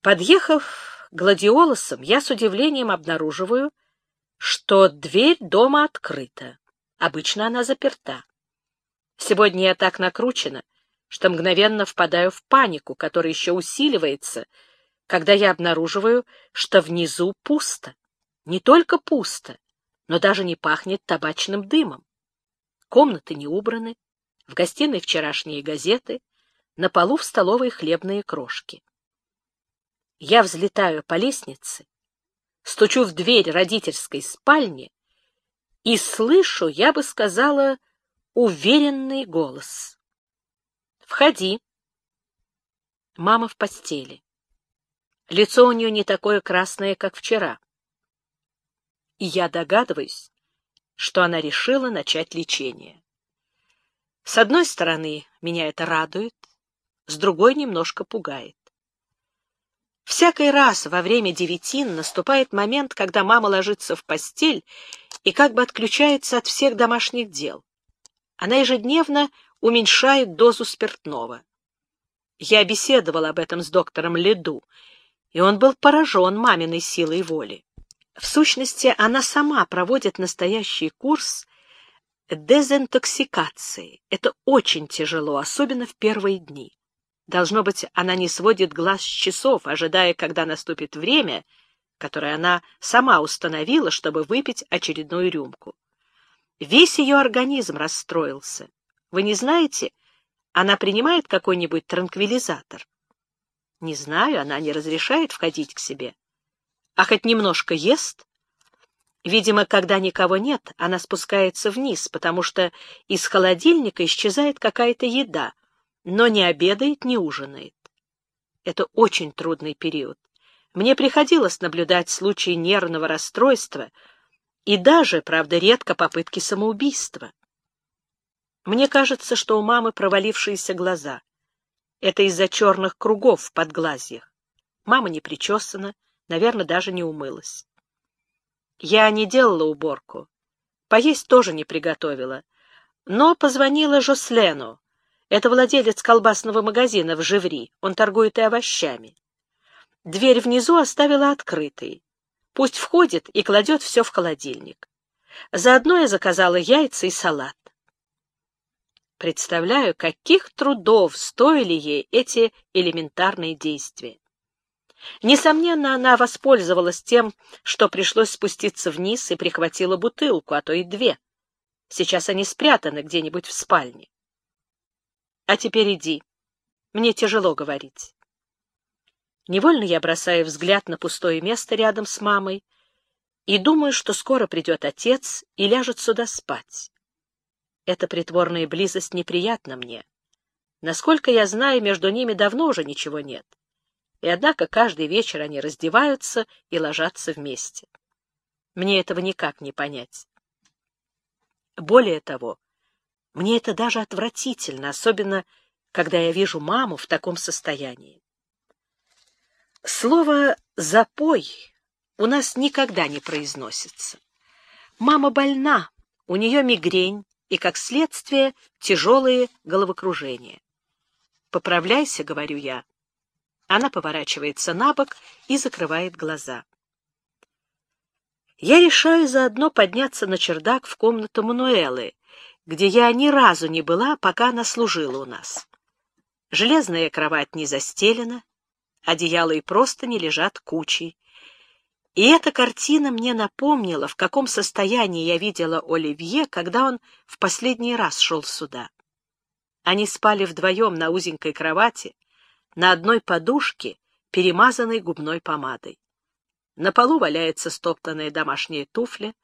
Подъехав гладиолосом, я с удивлением обнаруживаю, что дверь дома открыта. Обычно она заперта. Сегодня я так накручена, что мгновенно впадаю в панику, которая еще усиливается, когда я обнаруживаю, что внизу пусто. Не только пусто, но даже не пахнет табачным дымом. Комнаты не убраны, в гостиной вчерашние газеты, на полу в столовой хлебные крошки. Я взлетаю по лестнице, стучу в дверь родительской спальни и слышу, я бы сказала, уверенный голос. «Входи». Мама в постели. Лицо у нее не такое красное, как вчера. И я догадываюсь, что она решила начать лечение. С одной стороны, меня это радует, с другой немножко пугает. Всякий раз во время девятин наступает момент, когда мама ложится в постель и как бы отключается от всех домашних дел. Она ежедневно уменьшает дозу спиртного. Я беседовал об этом с доктором Леду, и он был поражен маминой силой воли. В сущности, она сама проводит настоящий курс дезинтоксикации. Это очень тяжело, особенно в первые дни. Должно быть, она не сводит глаз с часов, ожидая, когда наступит время, которое она сама установила, чтобы выпить очередную рюмку. Весь ее организм расстроился. Вы не знаете, она принимает какой-нибудь транквилизатор? Не знаю, она не разрешает входить к себе. А хоть немножко ест? Видимо, когда никого нет, она спускается вниз, потому что из холодильника исчезает какая-то еда — но не обедает, не ужинает. Это очень трудный период. Мне приходилось наблюдать случаи нервного расстройства и даже, правда, редко попытки самоубийства. Мне кажется, что у мамы провалившиеся глаза. Это из-за черных кругов в подглазьях. Мама не причесана, наверное, даже не умылась. Я не делала уборку. Поесть тоже не приготовила. Но позвонила Жослену, это владелец колбасного магазина в Живри. Он торгует и овощами. Дверь внизу оставила открытой. Пусть входит и кладет все в холодильник. Заодно я заказала яйца и салат. Представляю, каких трудов стоили ей эти элементарные действия. Несомненно, она воспользовалась тем, что пришлось спуститься вниз и прихватила бутылку, а то и две. Сейчас они спрятаны где-нибудь в спальне. А теперь иди. Мне тяжело говорить. Невольно я бросаю взгляд на пустое место рядом с мамой и думаю, что скоро придет отец и ляжет сюда спать. Эта притворная близость неприятна мне. Насколько я знаю, между ними давно уже ничего нет. И однако каждый вечер они раздеваются и ложатся вместе. Мне этого никак не понять. Более того, мне это даже отвратительно, особенно когда я вижу маму в таком состоянии. Слово «запой» у нас никогда не произносится. Мама больна, у нее мигрень и, как следствие, тяжелые головокружения. «Поправляйся», — говорю я. Она поворачивается на бок и закрывает глаза. Я решаю заодно подняться на чердак в комнату Мануэлы, где я ни разу не была, пока она служила у нас. Железная кровать не застелена, одеяло и просто не лежат кучей. И эта картина мне напомнила, в каком состоянии я видела Оливье, когда он в последний раз шел сюда. Они спали вдвоем на узенькой кровати, на одной подушке, перемазанной губной помадой. На полу валяется стоптанная домашняя туфля.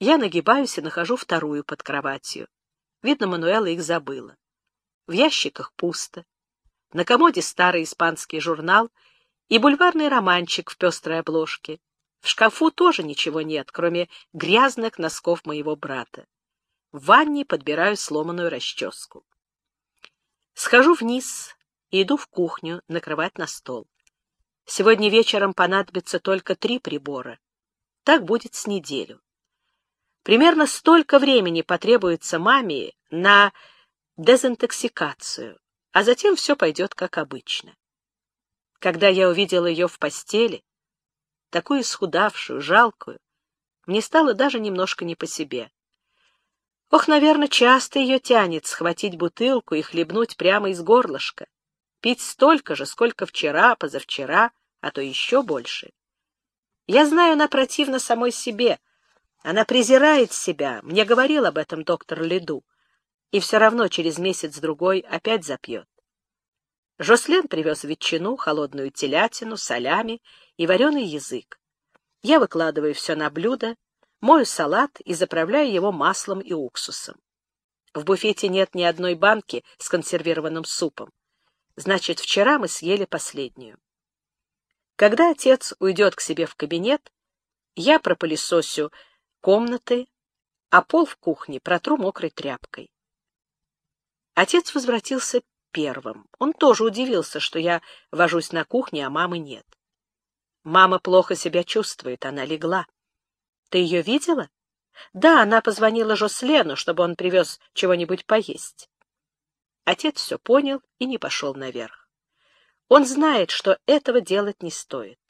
Я нагибаюсь и нахожу вторую под кроватью. Видно, Мануэла их забыла. В ящиках пусто. На комоде старый испанский журнал и бульварный романчик в пестрой обложке. В шкафу тоже ничего нет, кроме грязных носков моего брата. В ванне подбираю сломанную расческу. Схожу вниз и иду в кухню накрывать на стол. Сегодня вечером понадобится только три прибора. Так будет с неделю. Примерно столько времени потребуется маме на дезинтоксикацию, а затем все пойдет как обычно. Когда я увидела ее в постели, такую исхудавшую, жалкую, мне стало даже немножко не по себе. Ох, наверное, часто ее тянет схватить бутылку и хлебнуть прямо из горлышка, пить столько же, сколько вчера, позавчера, а то еще больше. Я знаю, она противна самой себе, она презирает себя, мне говорил об этом доктор Леду, и все равно через месяц-другой опять запьет. Жослен привез ветчину, холодную телятину, солями и вареный язык. Я выкладываю все на блюдо, мою салат и заправляю его маслом и уксусом. В буфете нет ни одной банки с консервированным супом. Значит, вчера мы съели последнюю. Когда отец уйдет к себе в кабинет, я пропылесосю комнаты, а пол в кухне протру мокрой тряпкой. Отец возвратился первым. Он тоже удивился, что я вожусь на кухне, а мамы нет. Мама плохо себя чувствует, она легла. Ты ее видела? Да, она позвонила Жослену, чтобы он привез чего-нибудь поесть. Отец все понял и не пошел наверх. Он знает, что этого делать не стоит.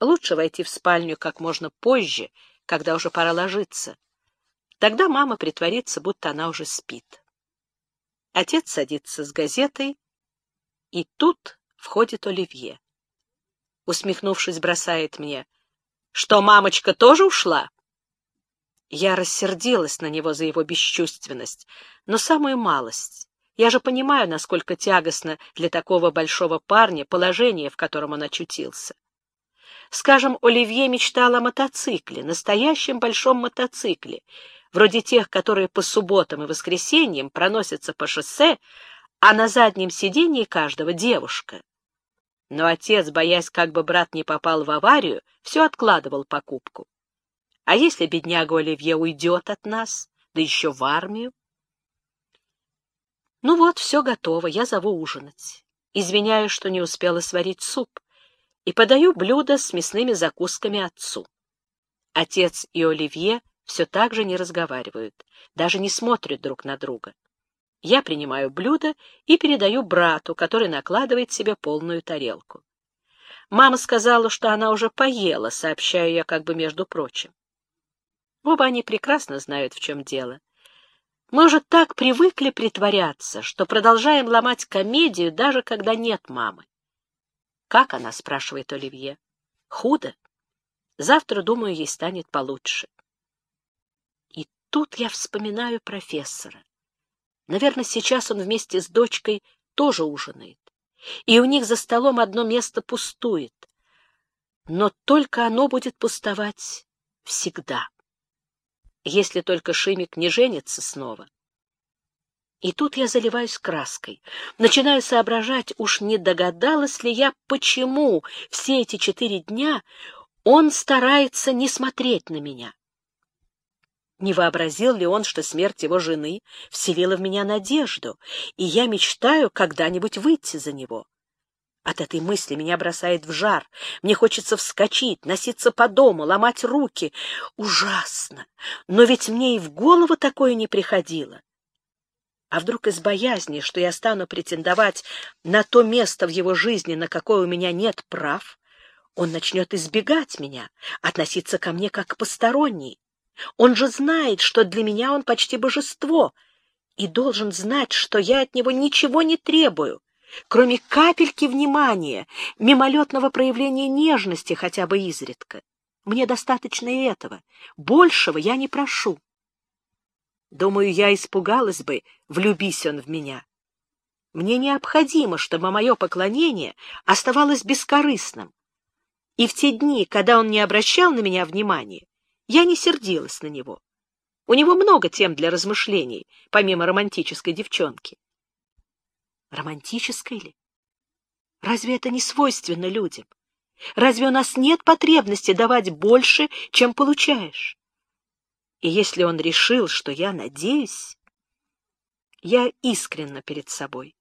Лучше войти в спальню как можно позже, когда уже пора ложиться. Тогда мама притворится, будто она уже спит. Отец садится с газетой, и тут входит Оливье. Усмехнувшись, бросает мне. «Что, мамочка тоже ушла?» Я рассердилась на него за его бесчувственность, но самую малость. Я же понимаю, насколько тягостно для такого большого парня положение, в котором он очутился. Скажем, Оливье мечтал о мотоцикле, настоящем большом мотоцикле, вроде тех, которые по субботам и воскресеньям проносятся по шоссе, а на заднем сиденье каждого девушка. Но отец, боясь, как бы брат не попал в аварию, все откладывал покупку. А если бедняга Оливье уйдет от нас, да еще в армию? Ну вот, все готово, я зову ужинать. Извиняюсь, что не успела сварить суп, и подаю блюдо с мясными закусками отцу. Отец и Оливье все так же не разговаривают, даже не смотрят друг на друга. Я принимаю блюдо и передаю брату, который накладывает себе полную тарелку. Мама сказала, что она уже поела, сообщаю я как бы между прочим. Оба они прекрасно знают, в чем дело. Мы уже так привыкли притворяться, что продолжаем ломать комедию, даже когда нет мамы. «Как она?» — спрашивает Оливье. «Худо. Завтра, думаю, ей станет получше». И тут я вспоминаю профессора. Наверное, сейчас он вместе с дочкой тоже ужинает. И у них за столом одно место пустует. Но только оно будет пустовать всегда. Если только Шимик не женится снова. И тут я заливаюсь краской, начинаю соображать, уж не догадалась ли я, почему все эти четыре дня он старается не смотреть на меня. Не вообразил ли он, что смерть его жены вселила в меня надежду, и я мечтаю когда-нибудь выйти за него? От этой мысли меня бросает в жар. Мне хочется вскочить, носиться по дому, ломать руки. Ужасно! Но ведь мне и в голову такое не приходило. А вдруг из боязни, что я стану претендовать на то место в его жизни, на какое у меня нет прав, он начнет избегать меня, относиться ко мне как к посторонней. Он же знает, что для меня он почти божество, и должен знать, что я от него ничего не требую, кроме капельки внимания, мимолетного проявления нежности хотя бы изредка. Мне достаточно и этого. Большего я не прошу. Думаю, я испугалась бы, влюбись он в меня. Мне необходимо, чтобы мое поклонение оставалось бескорыстным. И в те дни, когда он не обращал на меня внимания, я не сердилась на него. У него много тем для размышлений, помимо романтической девчонки. Романтической ли? Разве это не свойственно людям? Разве у нас нет потребности давать больше, чем получаешь? И если он решил, что я надеюсь, я искренна перед собой.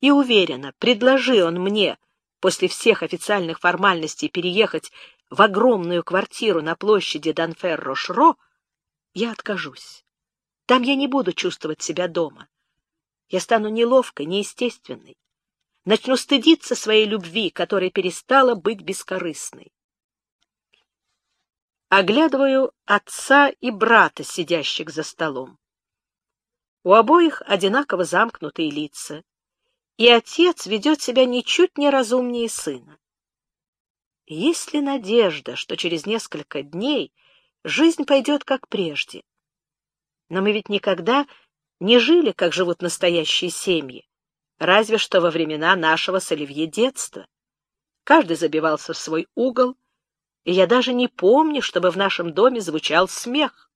И уверена, предложи он мне после всех официальных формальностей переехать в огромную квартиру на площади Данферро-Шро, я откажусь. Там я не буду чувствовать себя дома. Я стану неловкой, неестественной. начну стыдиться своей любви, которая перестала быть бескорыстной. Оглядываю отца и брата, сидящих за столом. У обоих одинаково замкнутые лица, и отец ведет себя ничуть не разумнее сына. Есть ли надежда, что через несколько дней жизнь пойдет как прежде? Но мы ведь никогда не жили, как живут настоящие семьи, разве что во времена нашего с Оливье детства. Каждый забивался в свой угол, и я даже не помню, чтобы в нашем доме звучал смех.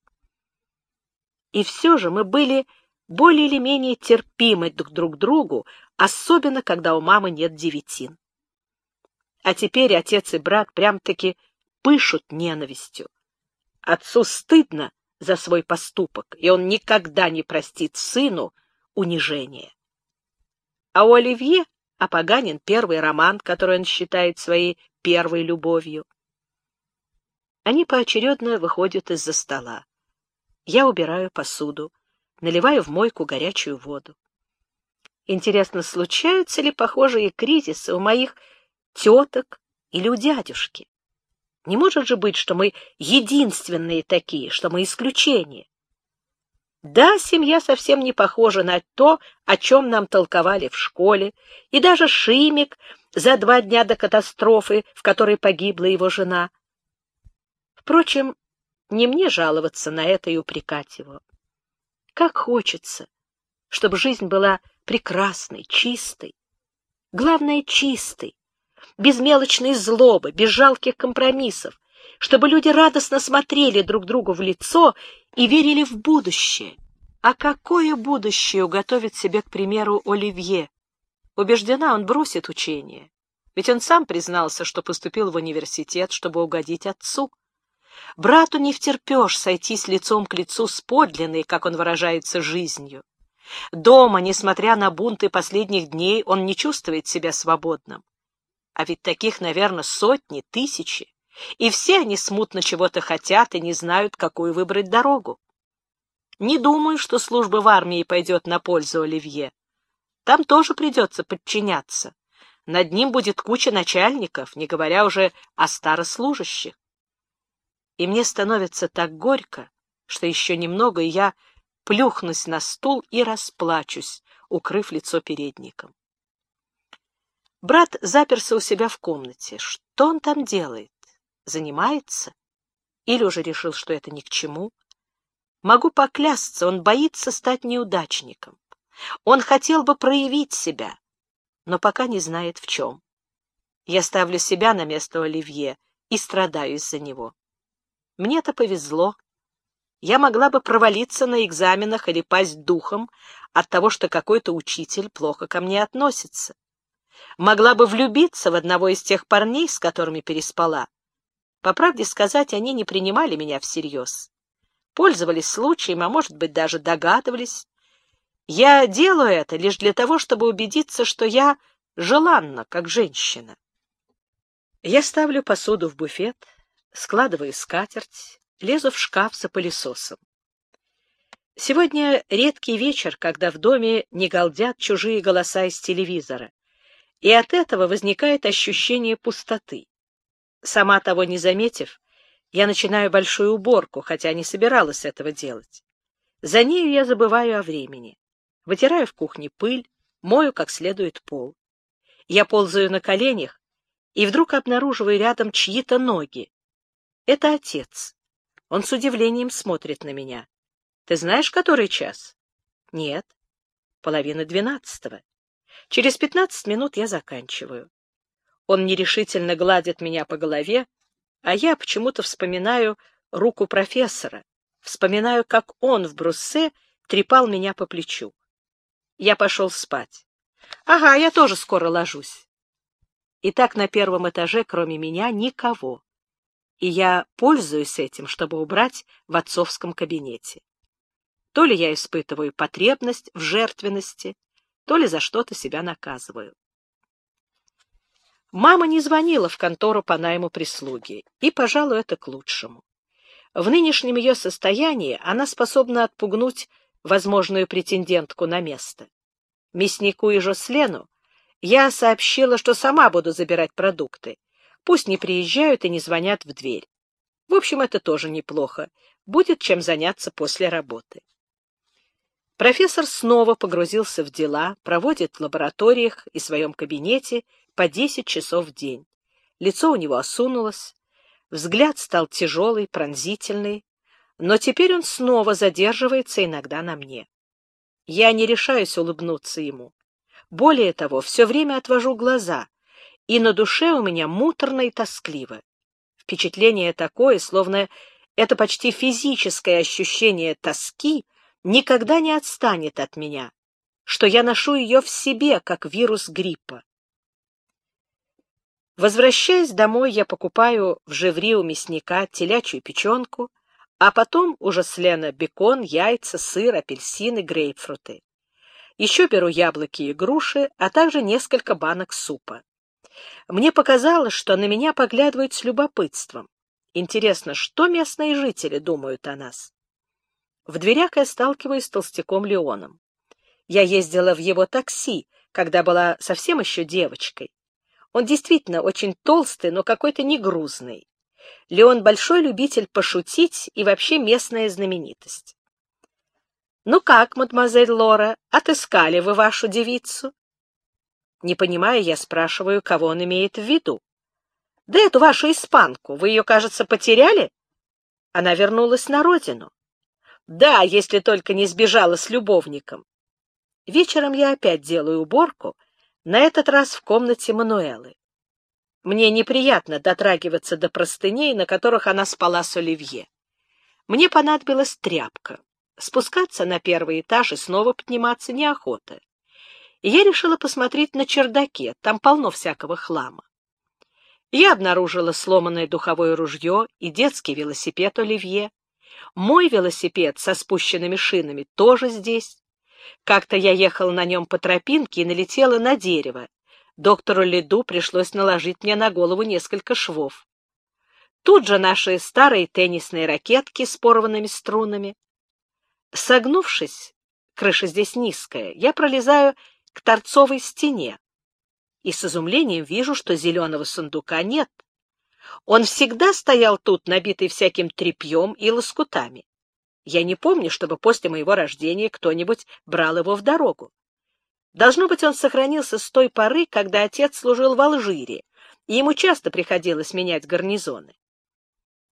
И все же мы были более или менее терпимы друг к другу, особенно когда у мамы нет девятин. А теперь отец и брат прям-таки пышут ненавистью. Отцу стыдно за свой поступок, и он никогда не простит сыну унижения. А у Оливье опоганен первый роман, который он считает своей первой любовью. Они поочередно выходят из-за стола. Я убираю посуду, наливаю в мойку горячую воду. Интересно, случаются ли похожие кризисы у моих теток или у дядюшки? Не может же быть, что мы единственные такие, что мы исключение. Да, семья совсем не похожа на то, о чем нам толковали в школе, и даже Шимик за два дня до катастрофы, в которой погибла его жена. Впрочем, не мне жаловаться на это и упрекать его. Как хочется, чтобы жизнь была прекрасной, чистой. Главное, чистой, без мелочной злобы, без жалких компромиссов, чтобы люди радостно смотрели друг другу в лицо и верили в будущее. А какое будущее уготовит себе, к примеру, Оливье? Убеждена, он бросит учение. Ведь он сам признался, что поступил в университет, чтобы угодить отцу. Брату не втерпешь сойтись лицом к лицу с подлинной, как он выражается, жизнью. Дома, несмотря на бунты последних дней, он не чувствует себя свободным. А ведь таких, наверное, сотни, тысячи, и все они смутно чего-то хотят и не знают, какую выбрать дорогу. Не думаю, что служба в армии пойдет на пользу Оливье. Там тоже придется подчиняться. Над ним будет куча начальников, не говоря уже о старослужащих. И мне становится так горько, что еще немного, и я плюхнусь на стул и расплачусь, укрыв лицо передником. Брат заперся у себя в комнате. Что он там делает? Занимается? Или уже решил, что это ни к чему? Могу поклясться, он боится стать неудачником. Он хотел бы проявить себя, но пока не знает в чем. Я ставлю себя на место Оливье и страдаю из-за него. Мне-то повезло. Я могла бы провалиться на экзаменах или пасть духом от того, что какой-то учитель плохо ко мне относится. Могла бы влюбиться в одного из тех парней, с которыми переспала. По правде сказать, они не принимали меня всерьез. Пользовались случаем, а может быть, даже догадывались. Я делаю это лишь для того, чтобы убедиться, что я желанна, как женщина. Я ставлю посуду в буфет, складываю скатерть, лезу в шкаф за пылесосом. Сегодня редкий вечер, когда в доме не галдят чужие голоса из телевизора, и от этого возникает ощущение пустоты. Сама того не заметив, я начинаю большую уборку, хотя не собиралась этого делать. За нею я забываю о времени. Вытираю в кухне пыль, мою как следует пол. Я ползаю на коленях и вдруг обнаруживаю рядом чьи-то ноги. Это отец. Он с удивлением смотрит на меня. Ты знаешь, который час? Нет. Половина двенадцатого. Через пятнадцать минут я заканчиваю. Он нерешительно гладит меня по голове, а я почему-то вспоминаю руку профессора, вспоминаю, как он в Бруссе трепал меня по плечу. Я пошел спать. Ага, я тоже скоро ложусь. И так на первом этаже, кроме меня, никого и я пользуюсь этим, чтобы убрать в отцовском кабинете. То ли я испытываю потребность в жертвенности, то ли за что-то себя наказываю. Мама не звонила в контору по найму прислуги, и, пожалуй, это к лучшему. В нынешнем ее состоянии она способна отпугнуть возможную претендентку на место. Мяснику и Жослену Я сообщила, что сама буду забирать продукты. Пусть не приезжают и не звонят в дверь. В общем, это тоже неплохо. Будет чем заняться после работы. Профессор снова погрузился в дела, проводит в лабораториях и своем кабинете по 10 часов в день. Лицо у него осунулось, взгляд стал тяжелый, пронзительный, но теперь он снова задерживается иногда на мне. Я не решаюсь улыбнуться ему. Более того, все время отвожу глаза, и на душе у меня муторно и тоскливо. Впечатление такое, словно это почти физическое ощущение тоски никогда не отстанет от меня, что я ношу ее в себе, как вирус гриппа. Возвращаясь домой, я покупаю в Живри у мясника телячью печенку, а потом уже с Лена бекон, яйца, сыр, апельсины, грейпфруты. Еще беру яблоки и груши, а также несколько банок супа. Мне показалось, что на меня поглядывают с любопытством. Интересно, что местные жители думают о нас? В дверях я сталкиваюсь с толстяком Леоном. Я ездила в его такси, когда была совсем еще девочкой. Он действительно очень толстый, но какой-то не грузный. Леон большой любитель пошутить и вообще местная знаменитость. «Ну как, мадемуазель Лора, отыскали вы вашу девицу?» Не понимая, я спрашиваю, кого он имеет в виду. «Да эту вашу испанку, вы ее, кажется, потеряли?» Она вернулась на родину. «Да, если только не сбежала с любовником». Вечером я опять делаю уборку, на этот раз в комнате Мануэлы. Мне неприятно дотрагиваться до простыней, на которых она спала с Оливье. Мне понадобилась тряпка. Спускаться на первый этаж и снова подниматься неохота. Я решила посмотреть на чердаке, там полно всякого хлама. Я обнаружила сломанное духовое ружье и детский велосипед Оливье. Мой велосипед со спущенными шинами тоже здесь. Как-то я ехала на нем по тропинке и налетела на дерево. Доктору Леду пришлось наложить мне на голову несколько швов. Тут же наши старые теннисные ракетки с порванными струнами. Согнувшись, крыша здесь низкая, я пролезаю к торцовой стене и с изумлением вижу, что зеленого сундука нет. Он всегда стоял тут, набитый всяким тряпьем и лоскутами. Я не помню, чтобы после моего рождения кто-нибудь брал его в дорогу. Должно быть, он сохранился с той поры, когда отец служил в Алжире, и ему часто приходилось менять гарнизоны.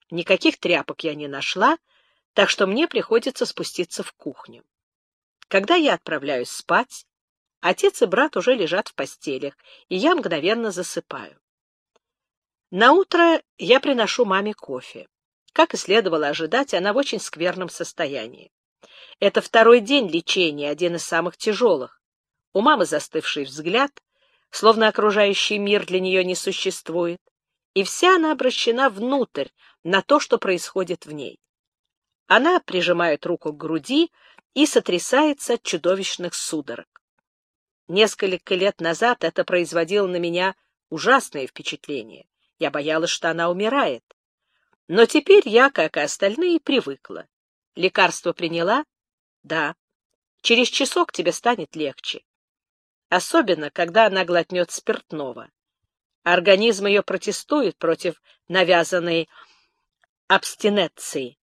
Никаких тряпок я не нашла, так что мне приходится спуститься в кухню. Когда я отправляюсь спать, отец и брат уже лежат в постелях, и я мгновенно засыпаю. На утро я приношу маме кофе. Как и следовало ожидать, она в очень скверном состоянии. Это второй день лечения, один из самых тяжелых. У мамы застывший взгляд, словно окружающий мир для нее не существует, и вся она обращена внутрь, на то, что происходит в ней. Она прижимает руку к груди и сотрясается от чудовищных судорог. Несколько лет назад это производило на меня ужасное впечатление. Я боялась, что она умирает. Но теперь я, как и остальные, привыкла. Лекарство приняла? Да. Через часок тебе станет легче. Особенно, когда она глотнет спиртного. Организм ее протестует против навязанной абстиненции.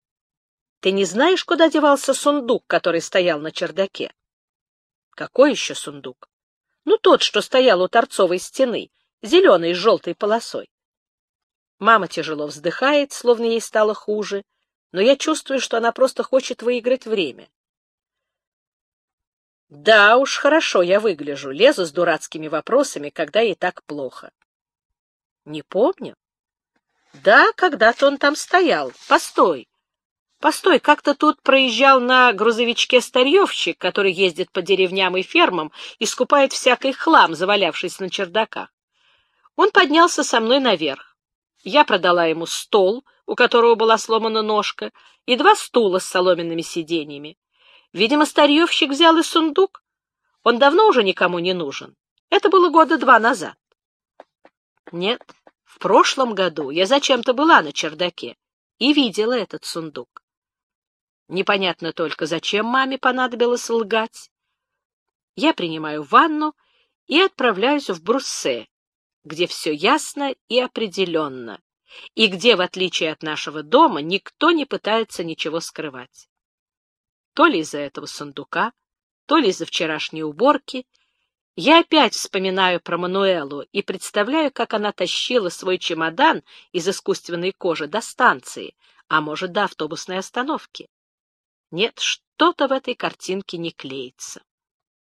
Ты не знаешь, куда девался сундук, который стоял на чердаке? Какой еще сундук? Ну, тот, что стоял у торцовой стены, зеленый с желтой полосой. Мама тяжело вздыхает, словно ей стало хуже, но я чувствую, что она просто хочет выиграть время. Да уж, хорошо я выгляжу, лезу с дурацкими вопросами, когда ей так плохо. Не помню. Да, когда-то он там стоял. Постой. Постой, как-то тут проезжал на грузовичке старьевщик, который ездит по деревням и фермам и скупает всякий хлам, завалявшись на чердаках. Он поднялся со мной наверх. Я продала ему стол, у которого была сломана ножка, и два стула с соломенными сиденьями. Видимо, старьевщик взял и сундук. Он давно уже никому не нужен. Это было года два назад. Нет, в прошлом году я зачем-то была на чердаке и видела этот сундук. Непонятно только, зачем маме понадобилось лгать. Я принимаю ванну и отправляюсь в Бруссе, где все ясно и определенно, и где, в отличие от нашего дома, никто не пытается ничего скрывать. То ли из-за этого сундука, то ли из-за вчерашней уборки, я опять вспоминаю про Мануэлу и представляю, как она тащила свой чемодан из искусственной кожи до станции, а может, до автобусной остановки. Нет, что-то в этой картинке не клеится.